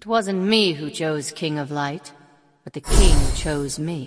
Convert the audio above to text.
It wasn't me who chose King of Light, but the king chose me.